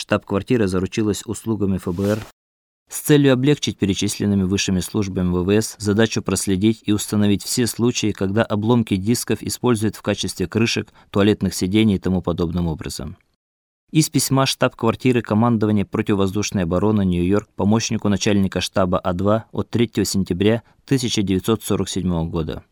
штаб-квартира заручилась услугами ФБР с целью облегчить перечисленными высшими службами ВВС задачу проследить и установить все случаи, когда обломки дисков используют в качестве крышек, туалетных сидений и тому подобным образом. Из письма штаб-квартиры командования противовоздушной обороны Нью-Йорк помощнику начальника штаба А2 от 3 сентября 1947 года.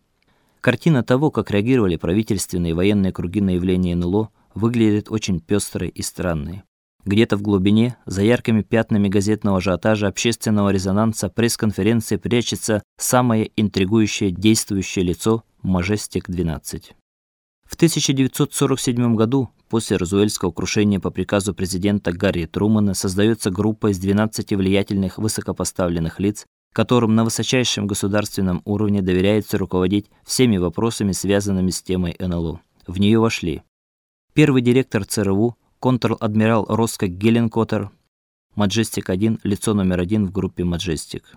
Картина того, как реагировали правительственные и военные круги на явление НЛО, выглядит очень пестрой и странной. Где-то в глубине, за яркими пятнами газетного ажиотажа, общественного резонанса, пресс-конференции прячется самое интригующее действующее лицо Мажестик-12. В 1947 году, после Розуэльского крушения по приказу президента Гарри Трумэна, создается группа из 12 влиятельных высокопоставленных лиц, которым на высочайшем государственном уровне доверяется руководить всеми вопросами, связанными с темой НЛО. В нее вошли первый директор ЦРУ контр-адмирал Роско Хилленкоттер, Маджестик-1, лицо номер один в группе Маджестик.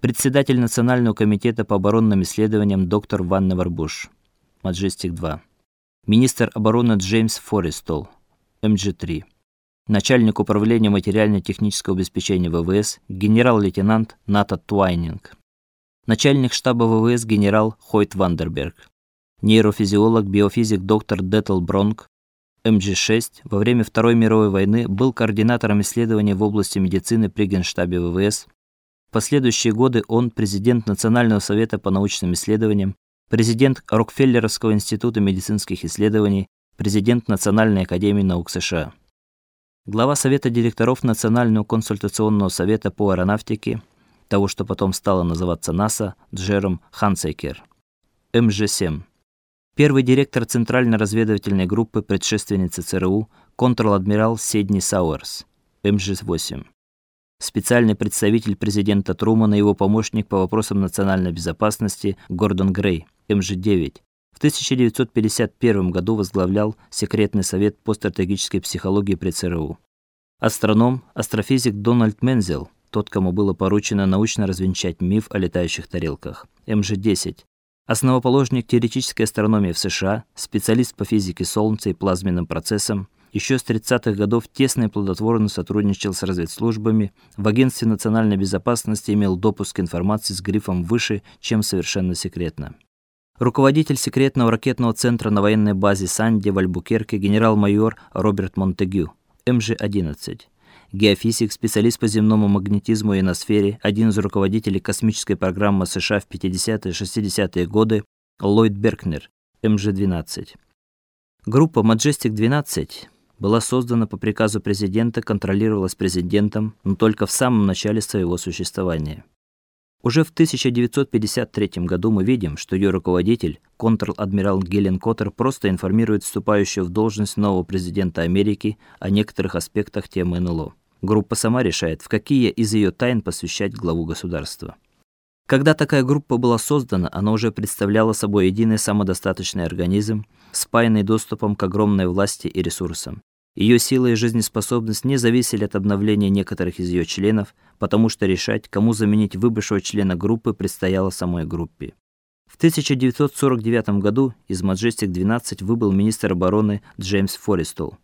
Председатель Национального комитета по оборонным исследованиям доктор Вэнивар Буш, Маджестик-2. Министр обороны Джеймс Форестол, MJ-3. Начальник управления материально-технического обеспечения ВВС генерал-лейтенант Натан Твайнинг. Начальник штаба ВВС генерал Хойт Вандерберг. Нейрофизиолог, биофизик доктор Детл Бронк, МГ-6 во время Второй мировой войны был координатором исследований в области медицины при Генштабе ВВС. В последующие годы он президент Национального совета по научным исследованиям, президент Рокфеллеровского института медицинских исследований, президент Национальной академии наук США. Глава совета директоров Национального консультационного совета по аэронавтике, того, что потом стало называться НАСА, Джером Хансейкер. МЖ-7 Первый директор Центральной разведывательной группы предшественницы ЦРУ, контр-адмирал Седни Сауэрс, МЖ-8. Специальный представитель президента Трумана и его помощник по вопросам национальной безопасности Гордон Грей, МЖ-9. В 1951 году возглавлял секретный совет по стратегической психологии при ЦРУ. Астроном, астрофизик Дональд Мензел, тот, кому было поручено научно развенчать миф о летающих тарелках. МЖ-10 основоположник теоретической астрономии в США, специалист по физике Солнца и плазменным процессам, еще с 30-х годов тесно и плодотворно сотрудничал с разведслужбами, в Агентстве национальной безопасности имел допуск к информации с грифом выше, чем совершенно секретно. Руководитель секретного ракетного центра на военной базе Санди в Альбукерке генерал-майор Роберт Монтегю, МЖ-11 геофизик, специалист по земному магнетизму и ионосфере, один из руководителей космической программы США в 50-е 60-е годы, Ллойд Беркнер, МЖ-12. Группа Majestic-12 была создана по приказу президента, контролировалась президентом, но только в самом начале своего существования. Уже в 1953 году мы видим, что ее руководитель, контр-адмирал Гелен Коттер, просто информирует вступающего в должность нового президента Америки о некоторых аспектах темы НЛО. Группа сама решает, в какие из ее тайн посвящать главу государства. Когда такая группа была создана, она уже представляла собой единый самодостаточный организм, спаянный доступом к огромной власти и ресурсам. Ее сила и жизнеспособность не зависели от обновления некоторых из ее членов, потому что решать, кому заменить выбывшего члена группы, предстояло самой группе. В 1949 году из Majestic 12 выбыл министр обороны Джеймс Форестол.